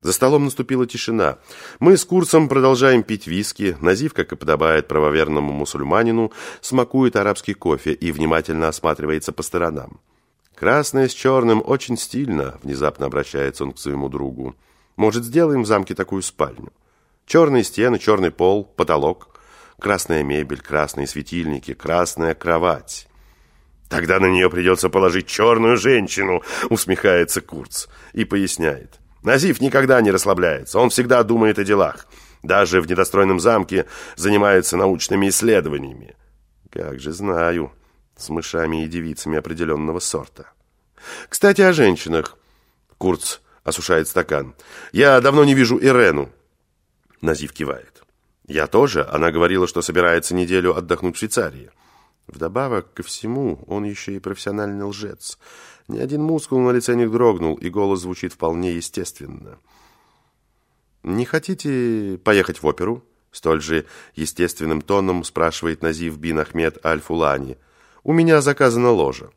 За столом наступила тишина. Мы с Курсом продолжаем пить виски. Назив, как и подобает правоверному мусульманину, смакует арабский кофе и внимательно осматривается по сторонам. «Красное с черным очень стильно», — внезапно обращается он к своему другу. «Может, сделаем в замке такую спальню? Черные стены, черный пол, потолок, красная мебель, красные светильники, красная кровать». «Тогда на нее придется положить черную женщину», — усмехается Курц и поясняет. Назив никогда не расслабляется, он всегда думает о делах. Даже в недостроенном замке занимается научными исследованиями. Как же знаю, с мышами и девицами определенного сорта. Кстати, о женщинах. Курц осушает стакан. Я давно не вижу Ирену. Назив кивает. Я тоже. Она говорила, что собирается неделю отдохнуть в Швейцарии. Вдобавок ко всему, он еще и профессиональный лжец. Ни один мускул на лице не дрогнул, и голос звучит вполне естественно. «Не хотите поехать в оперу?» Столь же естественным тоном спрашивает Назив бин Ахмед Аль-Фулани. «У меня заказана ложа».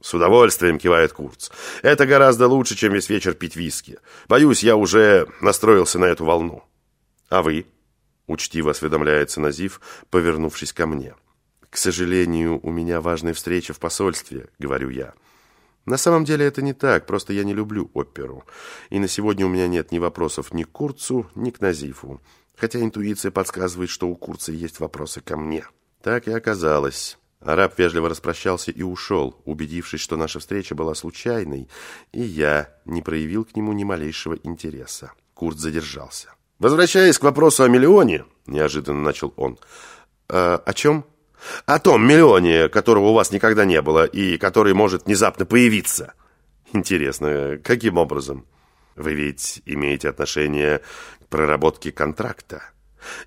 «С удовольствием», — кивает Курц. «Это гораздо лучше, чем весь вечер пить виски. Боюсь, я уже настроился на эту волну». «А вы?» — учтиво осведомляется Назив, повернувшись ко мне. «К сожалению, у меня важная встреча в посольстве», — говорю я. На самом деле это не так, просто я не люблю оперу. И на сегодня у меня нет ни вопросов ни к Курцу, ни к Назифу. Хотя интуиция подсказывает, что у Курца есть вопросы ко мне. Так и оказалось. Араб вежливо распрощался и ушел, убедившись, что наша встреча была случайной, и я не проявил к нему ни малейшего интереса. Курт задержался. «Возвращаясь к вопросу о миллионе», — неожиданно начал он. «Э, «О чем?» О том миллионе, которого у вас никогда не было и который может внезапно появиться. Интересно, каким образом? Вы ведь имеете отношение к проработке контракта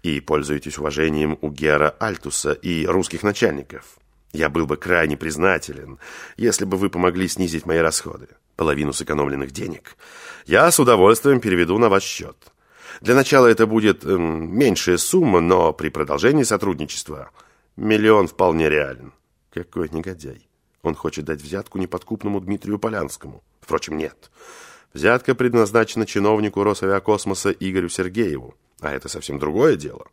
и пользуетесь уважением у Гера Альтуса и русских начальников. Я был бы крайне признателен, если бы вы помогли снизить мои расходы, половину сэкономленных денег. Я с удовольствием переведу на ваш счет. Для начала это будет эм, меньшая сумма, но при продолжении сотрудничества – Миллион вполне реален. Какой негодяй. Он хочет дать взятку неподкупному Дмитрию Полянскому. Впрочем, нет. Взятка предназначена чиновнику Росавиакосмоса Игорю Сергееву. А это совсем другое дело.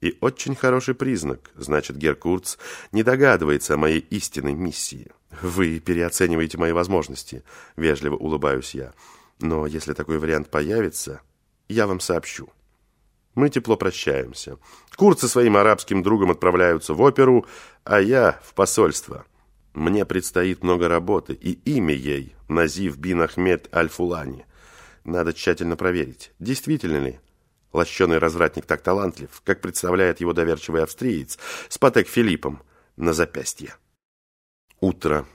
И очень хороший признак. Значит, Геркурц не догадывается о моей истинной миссии. Вы переоцениваете мои возможности. Вежливо улыбаюсь я. Но если такой вариант появится, я вам сообщу. Мы тепло прощаемся. Курт со своим арабским другом отправляются в оперу, а я в посольство. Мне предстоит много работы, и имя ей – Назив бин Ахмед Аль-Фулани. Надо тщательно проверить, действительно ли лощеный развратник так талантлив, как представляет его доверчивый австриец с Патек Филиппом на запястье. Утро.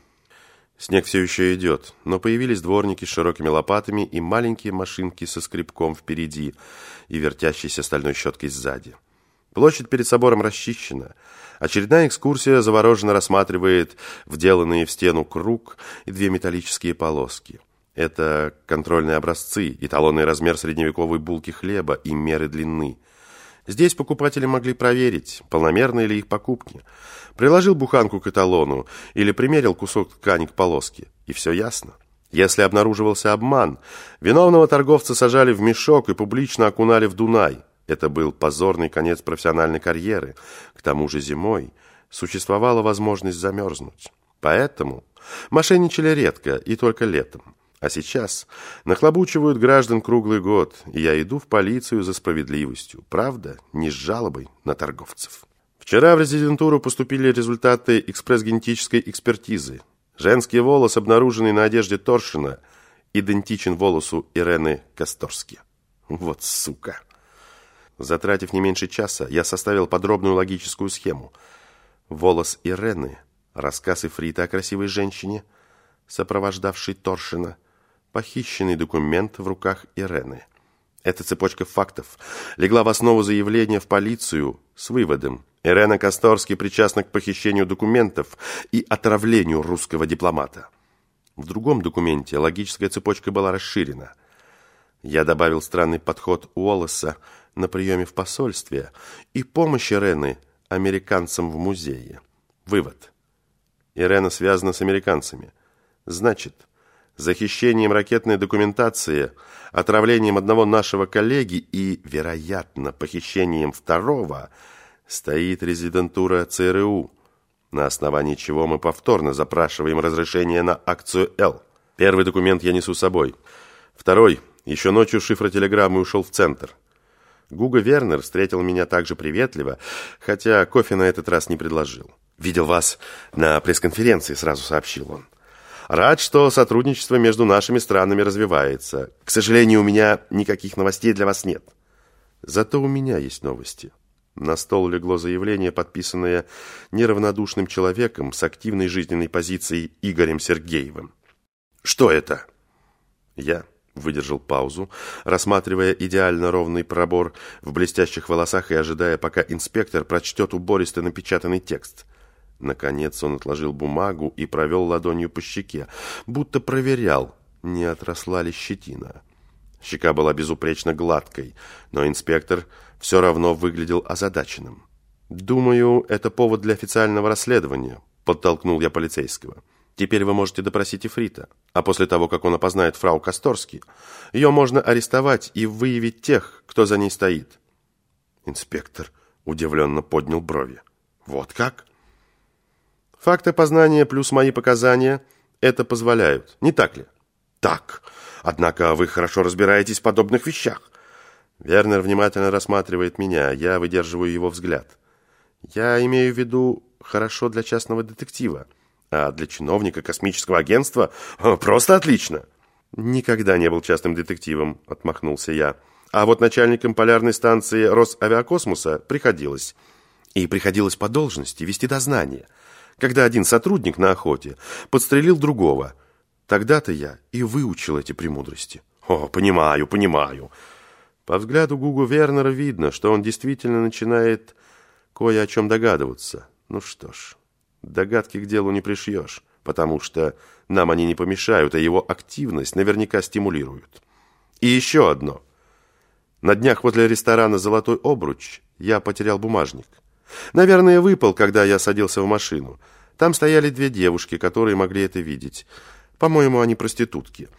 Снег все еще идет, но появились дворники с широкими лопатами и маленькие машинки со скребком впереди и вертящейся стальной щеткой сзади. Площадь перед собором расчищена. Очередная экскурсия завороженно рассматривает вделанные в стену круг и две металлические полоски. Это контрольные образцы, эталонный размер средневековой булки хлеба и меры длины. Здесь покупатели могли проверить, полномерны ли их покупки. Приложил буханку к эталону или примерил кусок ткани к полоске, и все ясно. Если обнаруживался обман, виновного торговца сажали в мешок и публично окунали в Дунай. Это был позорный конец профессиональной карьеры. К тому же зимой существовала возможность замерзнуть. Поэтому мошенничали редко и только летом. А сейчас нахлобучивают граждан круглый год, и я иду в полицию за справедливостью. Правда, не с жалобой на торговцев. Вчера в резидентуру поступили результаты экспресс-генетической экспертизы. Женский волос, обнаруженный на одежде Торшина, идентичен волосу Ирены Касторски. Вот сука! Затратив не меньше часа, я составил подробную логическую схему. Волос Ирены, рассказ Ифрита о красивой женщине, сопровождавшей Торшина, похищенный документ в руках Ирены. Эта цепочка фактов легла в основу заявления в полицию с выводом. Ирена Косторский причастна к похищению документов и отравлению русского дипломата. В другом документе логическая цепочка была расширена. Я добавил странный подход Уоллеса на приеме в посольстве и помощь Ирены американцам в музее. Вывод. Ирена связана с американцами. Значит, За хищением ракетной документации, отравлением одного нашего коллеги и, вероятно, похищением второго стоит резидентура ЦРУ, на основании чего мы повторно запрашиваем разрешение на акцию «Л». Первый документ я несу с собой. Второй, еще ночью шифротелеграммы ушел в центр. Гуга Вернер встретил меня также приветливо, хотя кофе на этот раз не предложил. «Видел вас на пресс-конференции», — сразу сообщил он. «Рад, что сотрудничество между нашими странами развивается. К сожалению, у меня никаких новостей для вас нет». «Зато у меня есть новости». На стол легло заявление, подписанное неравнодушным человеком с активной жизненной позицией Игорем Сергеевым. «Что это?» «Я» выдержал паузу, рассматривая идеально ровный пробор в блестящих волосах и ожидая, пока инспектор прочтет убористо напечатанный текст. Наконец он отложил бумагу и провел ладонью по щеке, будто проверял, не отросла ли щетина. Щека была безупречно гладкой, но инспектор все равно выглядел озадаченным. «Думаю, это повод для официального расследования», — подтолкнул я полицейского. Теперь вы можете допросить Ифрита, а после того, как он опознает фрау Касторски, ее можно арестовать и выявить тех, кто за ней стоит. Инспектор удивленно поднял брови. Вот как? Факты познания плюс мои показания это позволяют, не так ли? Так. Однако вы хорошо разбираетесь в подобных вещах. Вернер внимательно рассматривает меня, я выдерживаю его взгляд. Я имею в виду хорошо для частного детектива. А для чиновника космического агентства просто отлично. Никогда не был частным детективом, отмахнулся я. А вот начальником полярной станции Росавиакосмоса приходилось. И приходилось по должности вести дознание. Когда один сотрудник на охоте подстрелил другого. Тогда-то я и выучил эти премудрости. О, понимаю, понимаю. По взгляду Гугу Вернера видно, что он действительно начинает кое о чем догадываться. Ну что ж... Догадки к делу не пришьешь, потому что нам они не помешают, а его активность наверняка стимулируют. И еще одно. На днях возле ресторана «Золотой обруч» я потерял бумажник. Наверное, выпал, когда я садился в машину. Там стояли две девушки, которые могли это видеть. По-моему, они проститутки.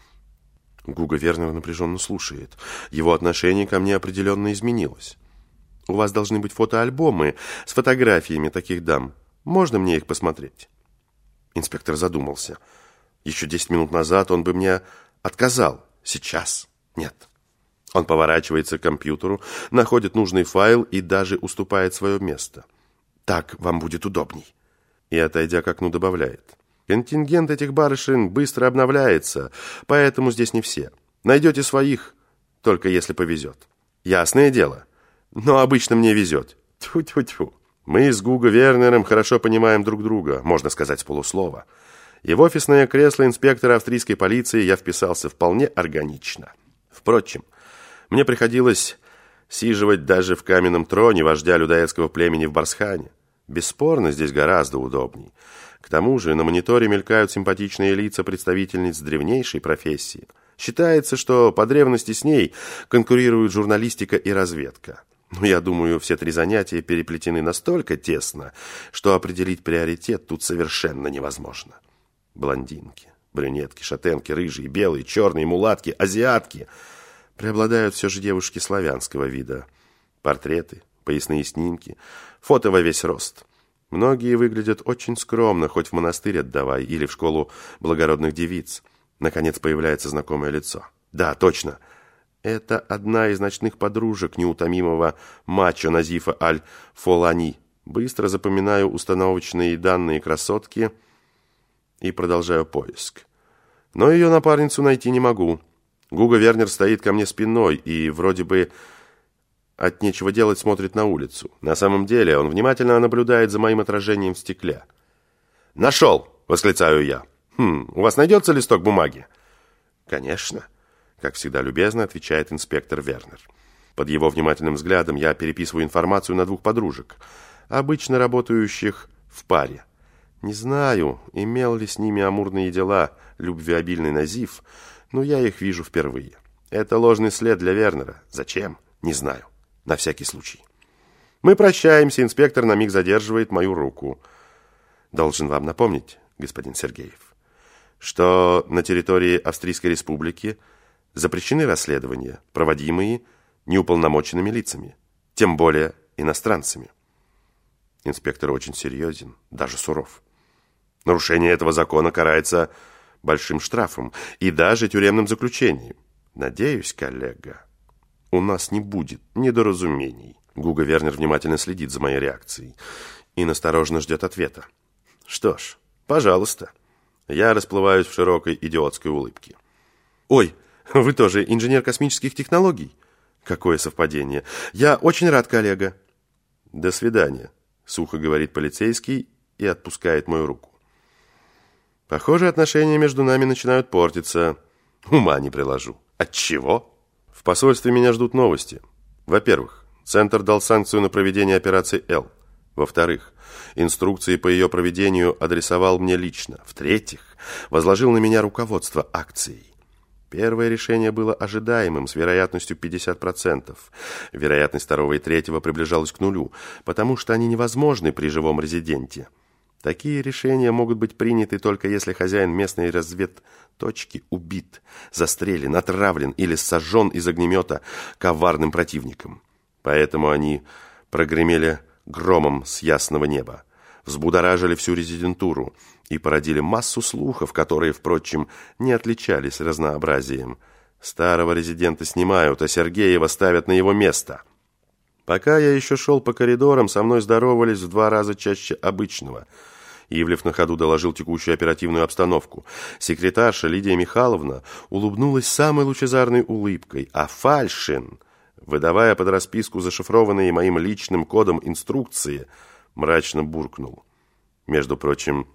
Гуга Вернер напряженно слушает. Его отношение ко мне определенно изменилось. У вас должны быть фотоальбомы с фотографиями таких дам. Можно мне их посмотреть?» Инспектор задумался. Еще десять минут назад он бы мне отказал. Сейчас нет. Он поворачивается к компьютеру, находит нужный файл и даже уступает свое место. «Так вам будет удобней». И, отойдя к окну, добавляет. «Контингент этих барышин быстро обновляется, поэтому здесь не все. Найдете своих, только если повезет. Ясное дело. Но обычно мне везет. Тьфу-тьфу-тьфу». Мы с Гуго Вернером хорошо понимаем друг друга, можно сказать с полуслова. И в офисное кресло инспектора австрийской полиции я вписался вполне органично. Впрочем, мне приходилось сиживать даже в каменном троне вождя людоедского племени в Барсхане. Бесспорно, здесь гораздо удобней. К тому же на мониторе мелькают симпатичные лица представительниц древнейшей профессии. Считается, что по древности с ней конкурируют журналистика и разведка. Но я думаю, все три занятия переплетены настолько тесно, что определить приоритет тут совершенно невозможно. Блондинки, брюнетки, шатенки, рыжие, белые, черные, мулатки, азиатки. Преобладают все же девушки славянского вида. Портреты, поясные снимки, фото во весь рост. Многие выглядят очень скромно, хоть в монастырь отдавай или в школу благородных девиц. Наконец появляется знакомое лицо. Да, точно – это одна из ночных подружек неутомимого мачо Назифа Аль-Фолани. Быстро запоминаю установочные данные красотки и продолжаю поиск. Но ее напарницу найти не могу. Гуга Вернер стоит ко мне спиной и вроде бы от нечего делать смотрит на улицу. На самом деле он внимательно наблюдает за моим отражением в стекле. «Нашел!» — восклицаю я. «Хм, у вас найдется листок бумаги?» «Конечно» как всегда любезно отвечает инспектор Вернер. Под его внимательным взглядом я переписываю информацию на двух подружек, обычно работающих в паре. Не знаю, имел ли с ними амурные дела любвеобильный Назив, но я их вижу впервые. Это ложный след для Вернера. Зачем? Не знаю. На всякий случай. Мы прощаемся, инспектор на миг задерживает мою руку. Должен вам напомнить, господин Сергеев. что на территории Австрийской Республики запрещены расследования, проводимые неуполномоченными лицами, тем более иностранцами. Инспектор очень серьезен, даже суров. Нарушение этого закона карается большим штрафом и даже тюремным заключением. Надеюсь, коллега, у нас не будет недоразумений. Гуга Вернер внимательно следит за моей реакцией и настороженно ждет ответа. Что ж, пожалуйста. Я расплываюсь в широкой идиотской улыбке. Ой, вы тоже инженер космических технологий? Какое совпадение. Я очень рад, коллега. До свидания, сухо говорит полицейский и отпускает мою руку. Похоже, отношения между нами начинают портиться. Ума не приложу. От чего? В посольстве меня ждут новости. Во-первых, Центр дал санкцию на проведение операции «Л». Во-вторых, инструкции по ее проведению адресовал мне лично. В-третьих, возложил на меня руководство акцией. Первое решение было ожидаемым, с вероятностью 50%. Вероятность второго и третьего приближалась к нулю, потому что они невозможны при живом резиденте. Такие решения могут быть приняты только если хозяин местной разведточки убит, застрелен, отравлен или сожжен из огнемета коварным противником. Поэтому они прогремели громом с ясного неба, взбудоражили всю резидентуру и породили массу слухов, которые, впрочем, не отличались разнообразием. Старого резидента снимают, а Сергеева ставят на его место. Пока я еще шел по коридорам, со мной здоровались в два раза чаще обычного – Ивлев на ходу доложил текущую оперативную обстановку. Секретарша Лидия Михайловна улыбнулась самой лучезарной улыбкой, а Фальшин, выдавая под расписку зашифрованные моим личным кодом инструкции, мрачно буркнул. Между прочим,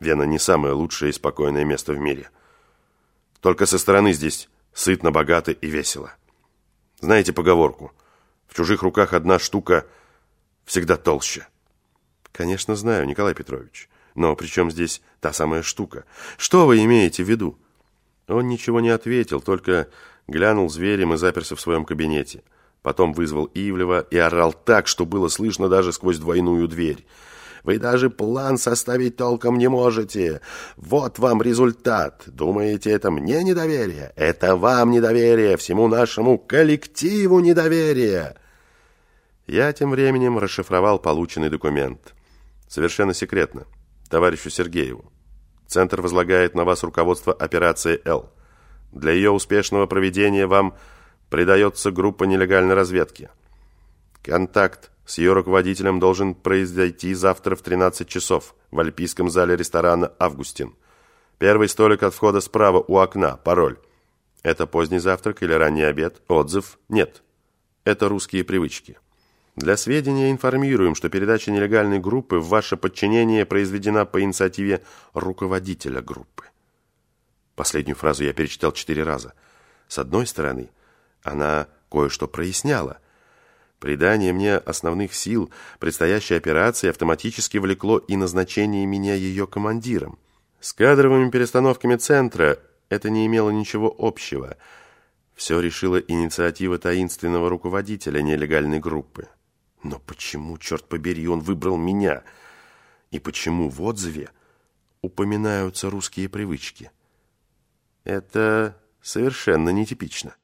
Вена не самое лучшее и спокойное место в мире. Только со стороны здесь сытно, богато и весело. Знаете поговорку? В чужих руках одна штука всегда толще. Конечно, знаю, Николай Петрович. Но при чем здесь та самая штука? Что вы имеете в виду? Он ничего не ответил, только глянул зверем и заперся в своем кабинете. Потом вызвал Ивлева и орал так, что было слышно даже сквозь двойную дверь. Вы даже план составить толком не можете. Вот вам результат. Думаете, это мне недоверие? Это вам недоверие, всему нашему коллективу недоверие. Я тем временем расшифровал полученный документ. Совершенно секретно. Товарищу Сергееву. Центр возлагает на вас руководство операции «Л». Для ее успешного проведения вам придается группа нелегальной разведки. Контакт с ее руководителем должен произойти завтра в 13 часов в Альпийском зале ресторана «Августин». Первый столик от входа справа у окна. Пароль. Это поздний завтрак или ранний обед? Отзыв? Нет. Это русские привычки. Для сведения информируем, что передача нелегальной группы в ваше подчинение произведена по инициативе руководителя группы. Последнюю фразу я перечитал четыре раза. С одной стороны, она кое-что проясняла. Придание мне основных сил предстоящей операции автоматически влекло и назначение меня ее командиром. С кадровыми перестановками центра это не имело ничего общего. Все решила инициатива таинственного руководителя нелегальной группы. Но почему, черт побери, он выбрал меня? И почему в отзыве упоминаются русские привычки? Это совершенно нетипично.